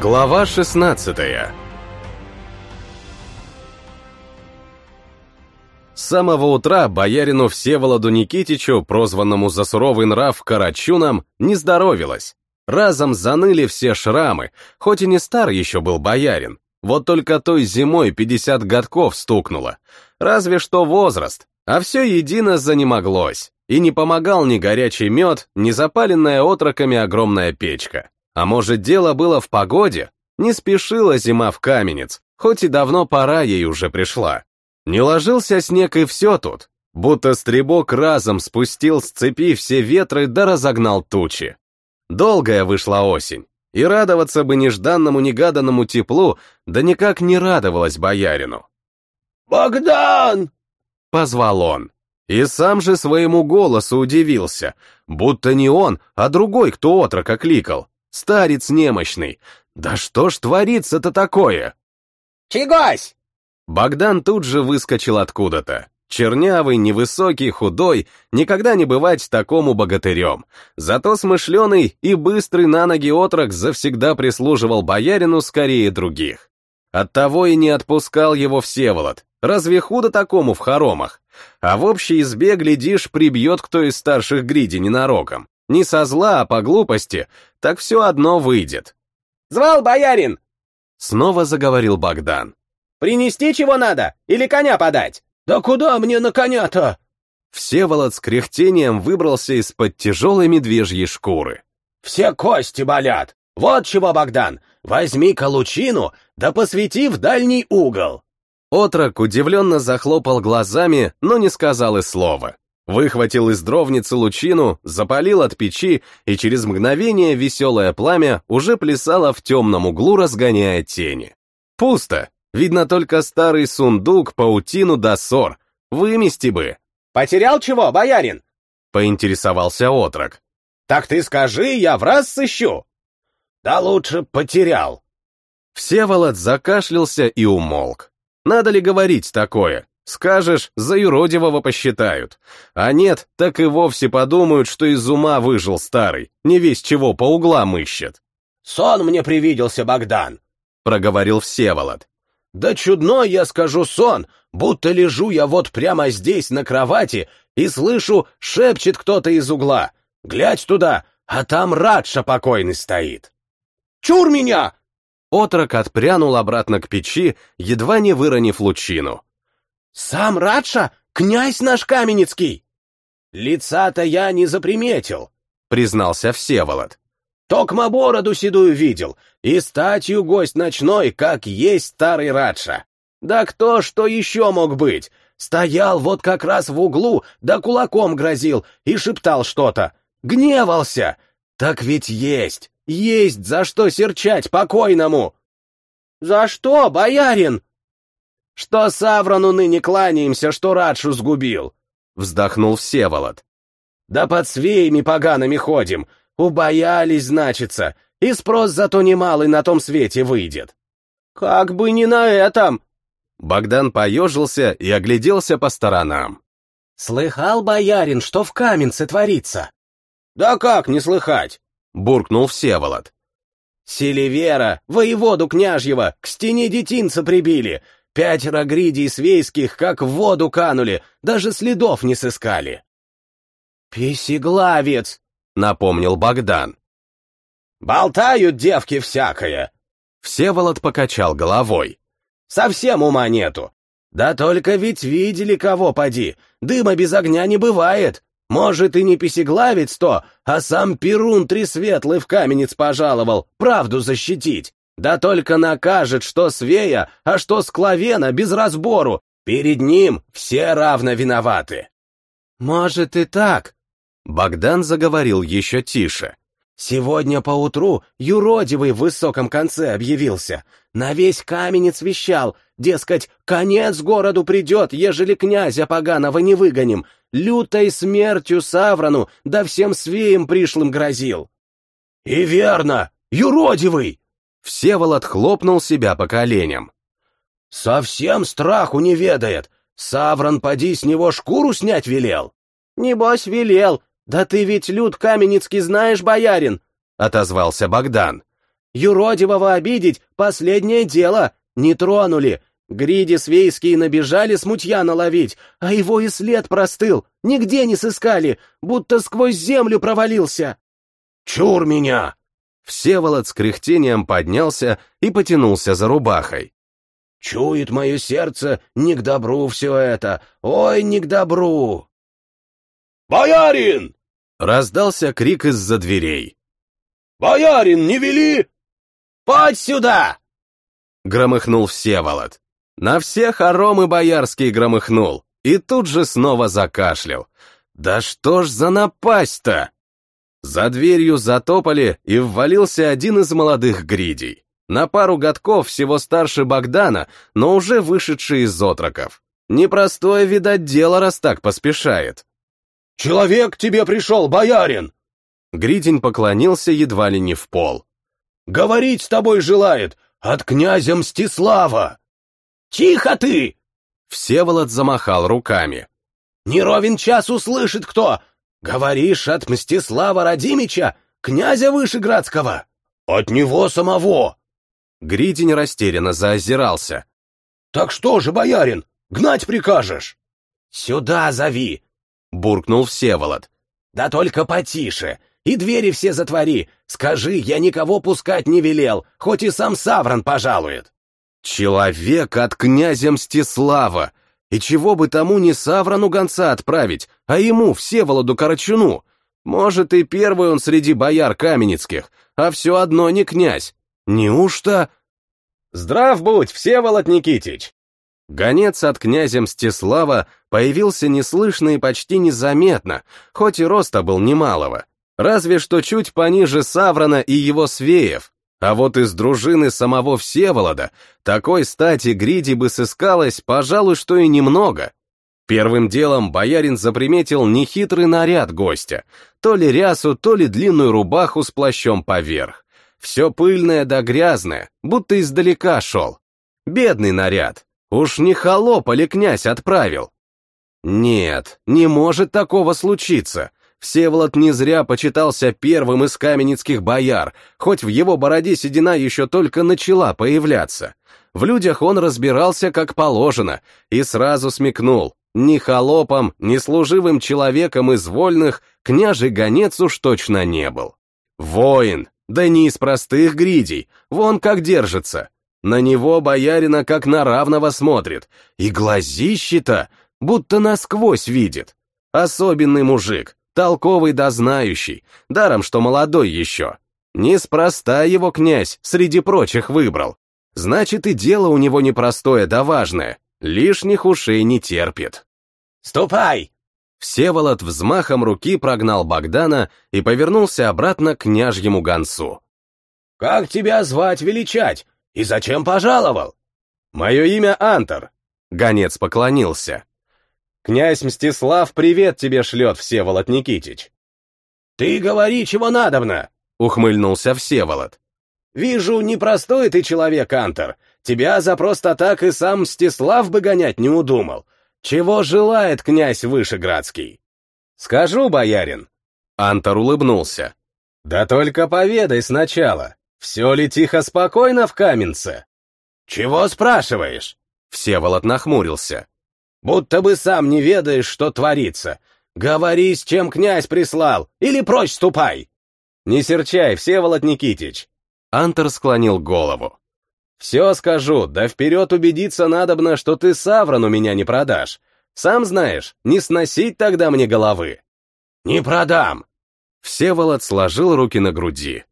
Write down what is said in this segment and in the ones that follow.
Глава 16 С самого утра боярину Всеволоду Никитичу, прозванному за суровый нрав Карачуном, не здоровилось. Разом заныли все шрамы, хоть и не стар еще был боярин. Вот только той зимой 50 годков стукнуло. Разве что возраст, а все едино занемоглось. И не помогал ни горячий мед, ни запаленная отроками огромная печка. А может, дело было в погоде? Не спешила зима в каменец, хоть и давно пора ей уже пришла. Не ложился снег и все тут, будто стребок разом спустил с цепи все ветры да разогнал тучи. Долгая вышла осень, и радоваться бы нежданному-негаданному теплу, да никак не радовалась боярину. «Богдан!» — позвал он. И сам же своему голосу удивился, будто не он, а другой, кто отрока кликал. Старец немощный. Да что ж творится-то такое? «Чегось!» Богдан тут же выскочил откуда-то. Чернявый, невысокий, худой, никогда не бывать такому богатырем. Зато смышленый и быстрый на ноги отрок завсегда прислуживал боярину скорее других. Оттого и не отпускал его Всеволод. Разве худо такому в хоромах? А в общей избе, глядишь, прибьет кто из старших гриди ненароком. Не со зла, а по глупости, так все одно выйдет. «Звал боярин!» Снова заговорил Богдан. «Принести чего надо? Или коня подать?» «Да куда мне на коня-то?» Всеволод с кряхтением выбрался из-под тяжелой медвежьей шкуры. «Все кости болят! Вот чего, Богдан! Возьми колучину, да посвети в дальний угол!» Отрок удивленно захлопал глазами, но не сказал и слова. Выхватил из дровницы лучину, запалил от печи, и через мгновение веселое пламя уже плясало в темном углу, разгоняя тени. Пусто, Видно только старый сундук, паутину да ссор. Вымести бы. «Потерял чего, боярин?» — поинтересовался отрок. «Так ты скажи, я в раз сыщу!» «Да лучше потерял!» Всеволод закашлялся и умолк. Надо ли говорить такое? Скажешь, за юродивого посчитают. А нет, так и вовсе подумают, что из ума выжил старый, не весь чего по углам ищет. «Сон мне привиделся, Богдан!» — проговорил Всеволод. Да чудной, я скажу, сон, будто лежу я вот прямо здесь на кровати и слышу, шепчет кто-то из угла. Глядь туда, а там Радша покойный стоит. Чур меня! Отрок отпрянул обратно к печи, едва не выронив лучину. «Сам Радша? Князь наш Каменецкий!» «Лица-то я не заприметил», — признался Всеволод. Токма бороду седую видел, и статью гость ночной, как есть старый Радша. Да кто что еще мог быть? Стоял вот как раз в углу, да кулаком грозил и шептал что-то. Гневался. Так ведь есть, есть за что серчать покойному. За что, боярин? Что Саврону ныне кланяемся, что Радшу сгубил? Вздохнул Всеволод. Да под свеями погаными ходим, Убоялись, значится, и спрос зато немалый на том свете выйдет. Как бы не на этом! Богдан поежился и огляделся по сторонам. Слыхал, боярин, что в Каменце творится? Да как не слыхать? Буркнул Всеволод. Селивера, воеводу княжьего, к стене детинца прибили. Пятеро гридий свейских как в воду канули, даже следов не сыскали. «Песеглавец!» напомнил Богдан. «Болтают девки всякое!» Всеволод покачал головой. «Совсем ума нету! Да только ведь видели кого поди, дыма без огня не бывает. Может, и не песеглавец то, а сам Перун Тресветлый в каменец пожаловал, правду защитить. Да только накажет, что Свея, а что Склавена без разбору. Перед ним все равно виноваты. Может и так, Богдан заговорил еще тише. «Сегодня поутру юродивый в высоком конце объявился. На весь каменец вещал, дескать, конец городу придет, ежели князя поганого не выгоним. Лютой смертью Саврану, да всем свеям пришлым грозил». «И верно, юродивый!» Всеволод хлопнул себя по коленям. «Совсем страху не ведает. Савран, поди, с него шкуру снять велел?» «Небось, велел, «Да ты ведь люд Каменецкий знаешь, боярин!» — отозвался Богдан. Юродивого обидеть — последнее дело. Не тронули. Гриди свейские набежали смутья наловить, а его и след простыл. Нигде не сыскали, будто сквозь землю провалился. «Чур меня!» Всеволод с кряхтением поднялся и потянулся за рубахой. «Чует мое сердце, не к добру все это, ой, не к добру!» «Боярин!» — раздался крик из-за дверей. «Боярин, не вели!» «Подь сюда!» — громыхнул Всеволод. На все хоромы боярский громыхнул и тут же снова закашлял. «Да что ж за напасть-то?» За дверью затопали, и ввалился один из молодых гридей. На пару годков всего старше Богдана, но уже вышедший из отроков. Непростое, видать, дело, раз так поспешает. «Человек к тебе пришел, боярин!» Гридень поклонился едва ли не в пол. Говорить с тобой желает от князя Мстислава. Тихо ты! Всеволод замахал руками. Не ровен час услышит кто. Говоришь от Мстислава Радимича, князя Вышеградского. От него самого. Гридень растерянно заозирался. Так что же, боярин, гнать прикажешь? Сюда зови, буркнул Всеволод. Да только потише, и двери все затвори. Скажи, я никого пускать не велел, хоть и сам Савран пожалует. Человек от князя Мстислава. И чего бы тому не Саврану гонца отправить, а ему, Всеволоду Карачуну? Может, и первый он среди бояр каменецких, а все одно не князь. Неужто... Здрав будь, Всеволод Никитич! Гонец от князя Мстислава появился неслышно и почти незаметно, хоть и роста был немалого. Разве что чуть пониже Саврана и его свеев. А вот из дружины самого Всеволода такой стати гриди бы сыскалось, пожалуй, что и немного. Первым делом боярин заприметил нехитрый наряд гостя, то ли рясу, то ли длинную рубаху с плащом поверх. Все пыльное да грязное, будто издалека шел. Бедный наряд. Уж не холоп или князь отправил. Нет, не может такого случиться. Всеволод не зря почитался первым из каменецких бояр, хоть в его бороде седина еще только начала появляться. В людях он разбирался как положено и сразу смекнул, ни холопом, ни служивым человеком из вольных княжий гонец уж точно не был. Воин, да не из простых гридей, вон как держится. На него боярина как на равного смотрит, и глазищи-то будто насквозь видит. Особенный мужик, толковый да знающий, даром что молодой еще. Неспроста его князь среди прочих выбрал. Значит, и дело у него непростое да важное, лишних ушей не терпит. «Ступай!» Всеволод взмахом руки прогнал Богдана и повернулся обратно к княжьему гонцу. «Как тебя звать величать? И зачем пожаловал?» «Мое имя Антор», — гонец поклонился. Князь Мстислав привет тебе шлет, Всеволод Никитич. Ты говори, чего надобно, ухмыльнулся Всеволод. Вижу, непростой ты человек, Антер. Тебя за просто так и сам Мстислав бы гонять не удумал. Чего желает князь Вышеградский? Скажу, боярин. Антор улыбнулся. Да только поведай сначала, все ли тихо-спокойно в Каменце? Чего спрашиваешь? Всеволод нахмурился. Будто бы сам не ведаешь, что творится. Говори, с чем князь прислал, или прочь ступай!» «Не серчай, Всеволод Никитич!» Антер склонил голову. «Все скажу, да вперед убедиться надобно, что ты Саврану меня не продашь. Сам знаешь, не сносить тогда мне головы». «Не продам!» Всеволод сложил руки на груди.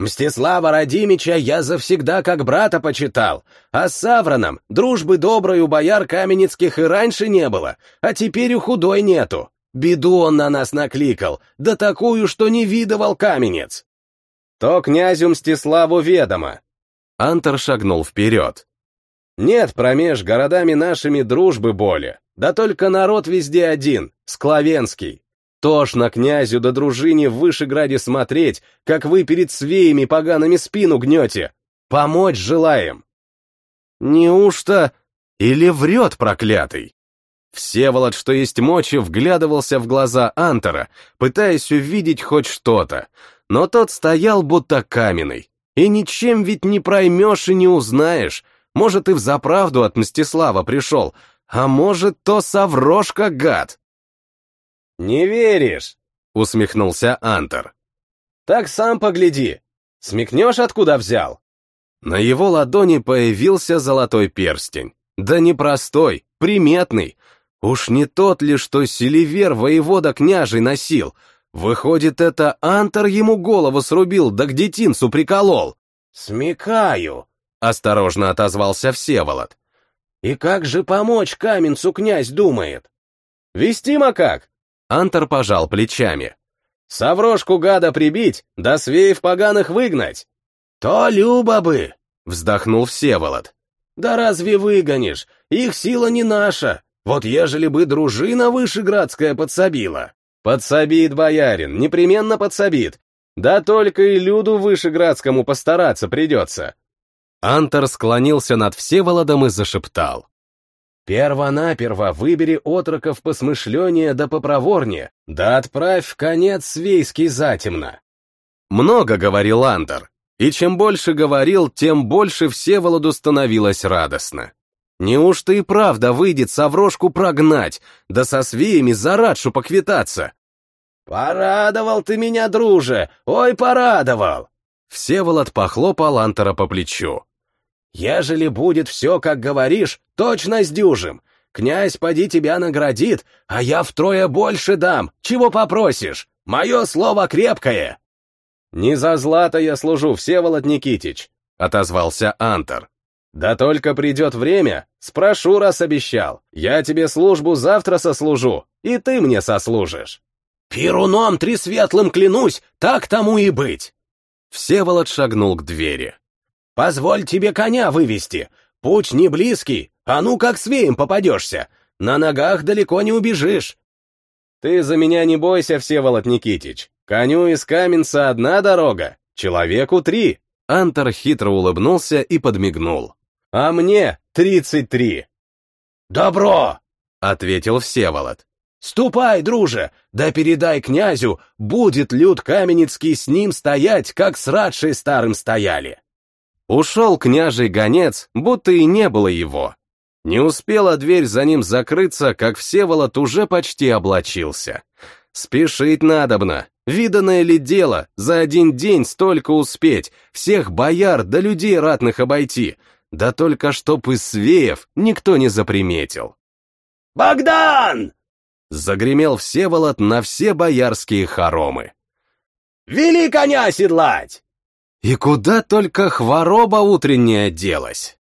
Мстислава Радимича я завсегда как брата почитал, а с Савраном дружбы доброй у бояр каменецких и раньше не было, а теперь у худой нету. Беду он на нас накликал, да такую, что не видывал каменец. То князю Мстиславу ведомо. Антер шагнул вперед. Нет промеж городами нашими дружбы боли, да только народ везде один, склавенский. Тошно князю да дружине в Вышеграде смотреть, как вы перед свеями погаными спину гнете. Помочь желаем. Неужто... Или врет проклятый? Всеволод, что есть мочи, вглядывался в глаза Антора, пытаясь увидеть хоть что-то, но тот стоял будто каменный, И ничем ведь не проймешь и не узнаешь. Может, и взаправду от Мстислава пришел, а может, то Саврошка гад. «Не веришь?» — усмехнулся Антер. «Так сам погляди. Смекнешь, откуда взял?» На его ладони появился золотой перстень. Да не простой, приметный. Уж не тот ли, что Селивер воевода княжий носил. Выходит, это Антер ему голову срубил, да к детинцу приколол. «Смекаю», — осторожно отозвался Всеволод. «И как же помочь Каменцу князь думает?» «Вестимо как?» Антор пожал плечами. «Саврошку гада прибить, да свеев поганых выгнать!» «То любо бы!» — вздохнул Всеволод. «Да разве выгонишь? Их сила не наша. Вот ежели бы дружина вышеградская подсобила». «Подсобит, боярин, непременно подсобит. Да только и люду вышеградскому постараться придется». Антор склонился над Всеволодом и зашептал. Первонаперво выбери отроков посмышленнее да попроворнее, да отправь в конец свейский затемно. Много говорил Андер, и чем больше говорил, тем больше Всеволоду становилось радостно. Неужто и правда выйдет Саврошку прогнать, да со свеями за Радшу поквитаться? «Порадовал ты меня, друже! Ой, порадовал!» Всеволод похлопал Антера по плечу. Ежели будет все, как говоришь, точно сдюжим. Князь поди тебя наградит, а я втрое больше дам. Чего попросишь? Мое слово крепкое!» «Не за злато я служу, Всеволод Никитич», — отозвался Антер. «Да только придет время, спрошу, раз обещал. Я тебе службу завтра сослужу, и ты мне сослужишь». «Перуном тресветлым клянусь, так тому и быть!» Всеволод шагнул к двери. Позволь тебе коня вывести. Путь не близкий, а ну как свеем попадешься. На ногах далеко не убежишь. Ты за меня не бойся, Всеволод Никитич. Коню из Каменца одна дорога, человеку три. Антор хитро улыбнулся и подмигнул. А мне тридцать три. Добро, ответил Всеволод. «Ступай, друже, да передай князю, будет люд Каменецкий с ним стоять, как с Радшей старым стояли». Ушел княжий гонец, будто и не было его. Не успела дверь за ним закрыться, как Всеволод уже почти облачился. Спешить надобно. Виданное ли дело, за один день столько успеть, всех бояр да людей ратных обойти, да только чтоб из свеев никто не заприметил. «Богдан!» — загремел Всеволод на все боярские хоромы. «Вели коня седлать!» И куда только хвороба утренняя делась.